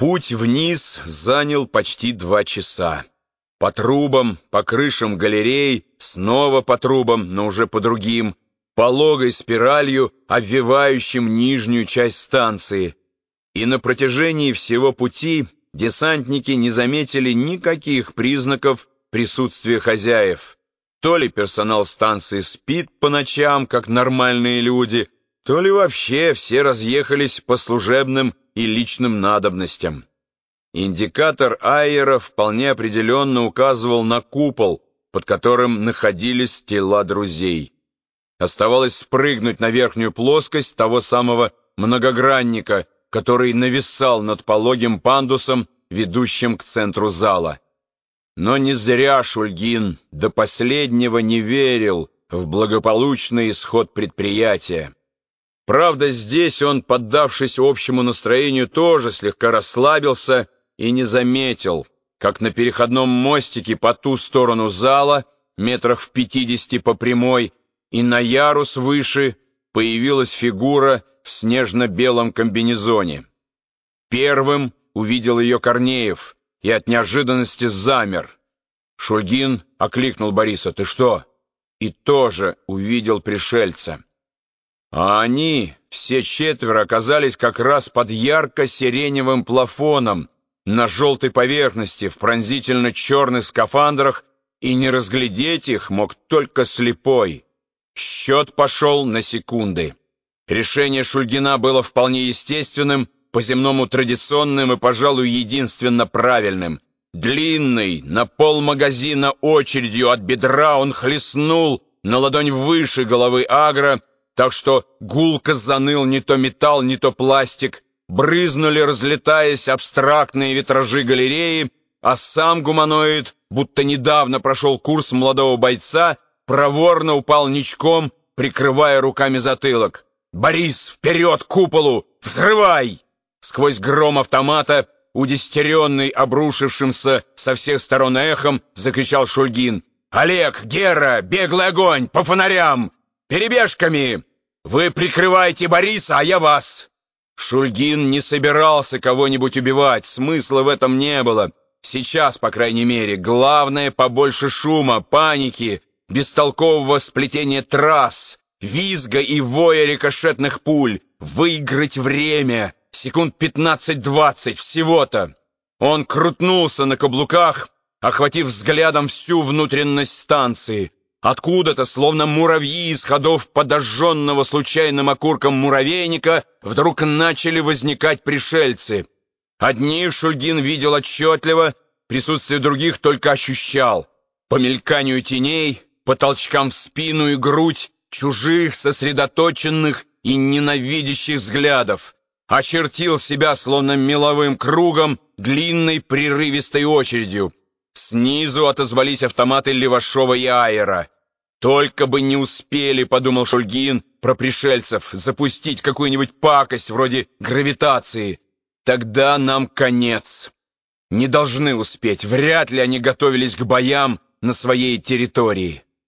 Путь вниз занял почти два часа. По трубам, по крышам галерей, снова по трубам, но уже по другим, пологой спиралью, обвивающим нижнюю часть станции. И на протяжении всего пути десантники не заметили никаких признаков присутствия хозяев. То ли персонал станции спит по ночам, как нормальные люди, то ли вообще все разъехались по служебным и личным надобностям. Индикатор Айера вполне определенно указывал на купол, под которым находились тела друзей. Оставалось спрыгнуть на верхнюю плоскость того самого многогранника, который нависал над пологим пандусом, ведущим к центру зала. Но не зря Шульгин до последнего не верил в благополучный исход предприятия. Правда, здесь он, поддавшись общему настроению, тоже слегка расслабился и не заметил, как на переходном мостике по ту сторону зала, метрах в пятидесяти по прямой, и на ярус выше появилась фигура в снежно-белом комбинезоне. Первым увидел ее Корнеев и от неожиданности замер. Шульгин окликнул Бориса «Ты что?» и тоже увидел пришельца. А они, все четверо, оказались как раз под ярко-сиреневым плафоном на желтой поверхности в пронзительно-черных скафандрах, и не разглядеть их мог только слепой. Счет пошел на секунды. Решение Шульгина было вполне естественным, по-земному традиционным и, пожалуй, единственно правильным. Длинный, на пол магазина очередью от бедра он хлестнул на ладонь выше головы Агра, так что гулко заныл не то металл, не то пластик, брызнули, разлетаясь, абстрактные витражи галереи, а сам гуманоид, будто недавно прошел курс молодого бойца, проворно упал ничком, прикрывая руками затылок. «Борис, вперед к куполу! Взрывай!» Сквозь гром автомата, удестеренный обрушившимся со всех сторон эхом, закричал Шульгин. «Олег, Гера, беглый огонь, по фонарям! Перебежками! Вы прикрываете Бориса, а я вас!» Шульгин не собирался кого-нибудь убивать, смысла в этом не было. Сейчас, по крайней мере, главное побольше шума, паники, бестолкового сплетения трасс, визга и воя рикошетных пуль, выиграть время, секунд пятнадцать-двадцать всего-то. Он крутнулся на каблуках, охватив взглядом всю внутренность станции, Откуда-то, словно муравьи из ходов подожженного случайным окурком муравейника, вдруг начали возникать пришельцы. Одних Шульгин видел отчетливо, присутствие других только ощущал. По мельканию теней, по толчкам в спину и грудь, чужих, сосредоточенных и ненавидящих взглядов. Очертил себя, словно меловым кругом, длинной прерывистой очередью. Снизу отозвались автоматы Левашова и Айера. «Только бы не успели, — подумал Шульгин, — про пришельцев запустить какую-нибудь пакость вроде гравитации. Тогда нам конец. Не должны успеть, вряд ли они готовились к боям на своей территории».